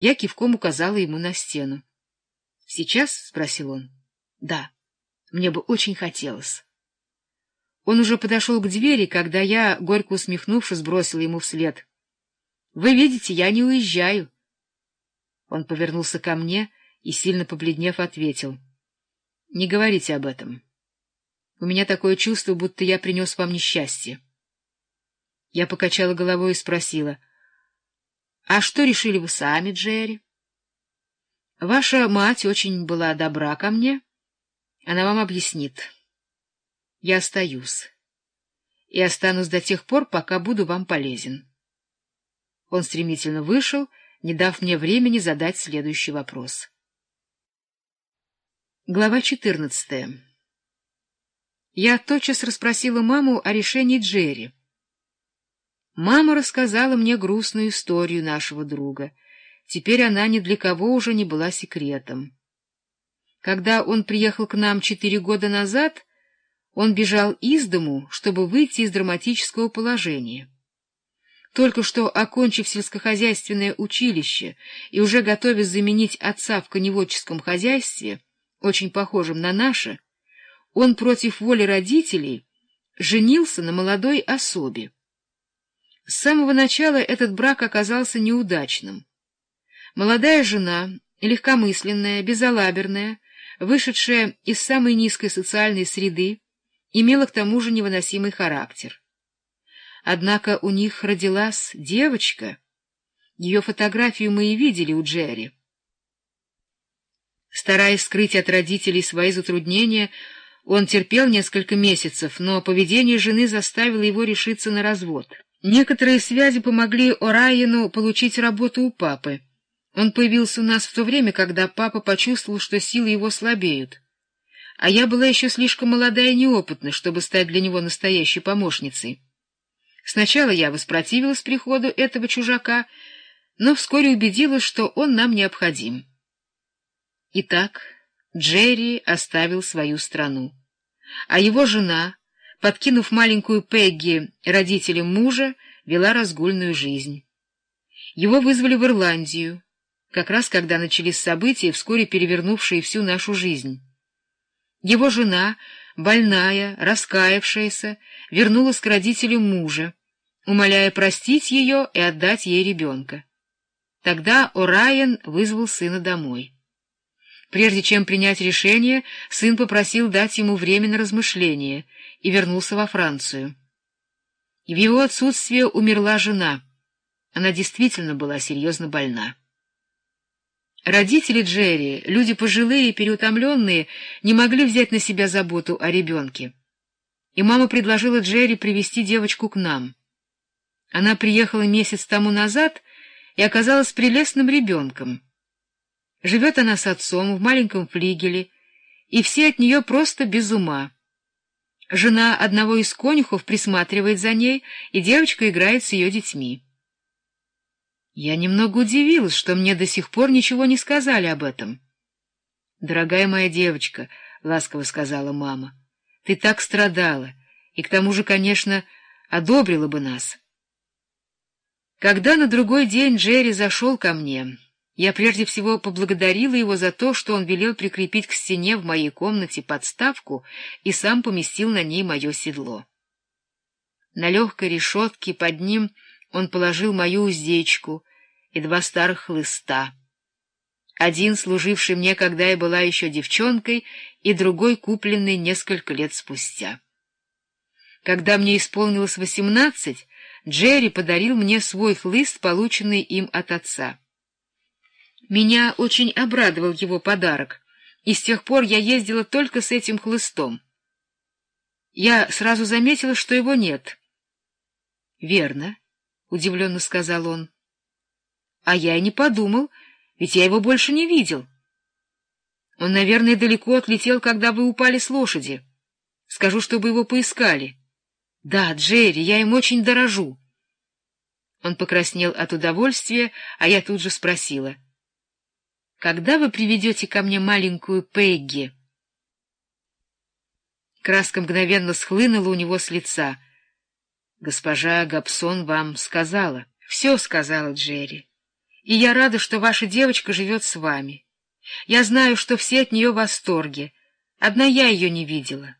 Я кивком указала ему на стену. — Сейчас? — спросил он. — Да. Мне бы очень хотелось. Он уже подошел к двери, когда я, горько усмехнувшись, бросила ему вслед. — Вы видите, я не уезжаю. Он повернулся ко мне и, сильно побледнев, ответил. — Не говорите об этом. У меня такое чувство, будто я принес вам несчастье. Я покачала головой и спросила. — А что решили вы сами, Джерри? — Ваша мать очень была добра ко мне. Она вам объяснит. Я остаюсь. И останусь до тех пор, пока буду вам полезен. Он стремительно вышел, не дав мне времени задать следующий вопрос. Глава четырнадцатая. Я тотчас расспросила маму о решении Джерри. Мама рассказала мне грустную историю нашего друга. Теперь она ни для кого уже не была секретом. Когда он приехал к нам четыре года назад, он бежал из дому, чтобы выйти из драматического положения. Только что окончив сельскохозяйственное училище и уже готовясь заменить отца в коневодческом хозяйстве, очень похожем на наше, он против воли родителей женился на молодой особе. С самого начала этот брак оказался неудачным. Молодая жена, легкомысленная, безалаберная, вышедшая из самой низкой социальной среды, имела к тому же невыносимый характер. Однако у них родилась девочка. Ее фотографию мы и видели у Джерри. Стараясь скрыть от родителей свои затруднения, он терпел несколько месяцев, но поведение жены заставило его решиться на развод. Некоторые связи помогли О'Райену получить работу у папы. Он появился у нас в то время, когда папа почувствовал, что силы его слабеют. А я была еще слишком молодая и неопытна, чтобы стать для него настоящей помощницей. Сначала я воспротивилась приходу этого чужака, но вскоре убедилась, что он нам необходим. Итак, Джерри оставил свою страну, а его жена подкинув маленькую Пегги родителям мужа, вела разгульную жизнь. Его вызвали в Ирландию, как раз когда начались события, вскоре перевернувшие всю нашу жизнь. Его жена, больная, раскаявшаяся, вернулась к родителям мужа, умоляя простить ее и отдать ей ребенка. Тогда О'Райен вызвал сына домой. Прежде чем принять решение, сын попросил дать ему время на размышление и вернулся во Францию. В его отсутствие умерла жена. Она действительно была серьезно больна. Родители Джерри, люди пожилые и переутомленные, не могли взять на себя заботу о ребенке. И мама предложила Джерри привести девочку к нам. Она приехала месяц тому назад и оказалась прелестным ребенком — Живет она с отцом в маленьком флигеле, и все от нее просто без ума. Жена одного из конюхов присматривает за ней, и девочка играет с ее детьми. Я немного удивилась, что мне до сих пор ничего не сказали об этом. — Дорогая моя девочка, — ласково сказала мама, — ты так страдала, и к тому же, конечно, одобрила бы нас. Когда на другой день Джерри зашел ко мне... Я прежде всего поблагодарила его за то, что он велел прикрепить к стене в моей комнате подставку и сам поместил на ней мое седло. На легкой решетке под ним он положил мою уздечку и два старых хлыста. Один, служивший мне, когда я была еще девчонкой, и другой, купленный несколько лет спустя. Когда мне исполнилось восемнадцать, Джерри подарил мне свой хлыст, полученный им от отца. Меня очень обрадовал его подарок, и с тех пор я ездила только с этим хлыстом. Я сразу заметила, что его нет. — Верно, — удивленно сказал он. — А я и не подумал, ведь я его больше не видел. Он, наверное, далеко отлетел, когда вы упали с лошади. Скажу, чтобы его поискали. — Да, Джерри, я им очень дорожу. Он покраснел от удовольствия, а я тут же спросила — когда вы приведете ко мне маленькую Пегги? Краска мгновенно схлынула у него с лица. Госпожа Габсон вам сказала. Все сказала Джерри. И я рада, что ваша девочка живет с вами. Я знаю, что все от нее в восторге. Одна я ее не видела.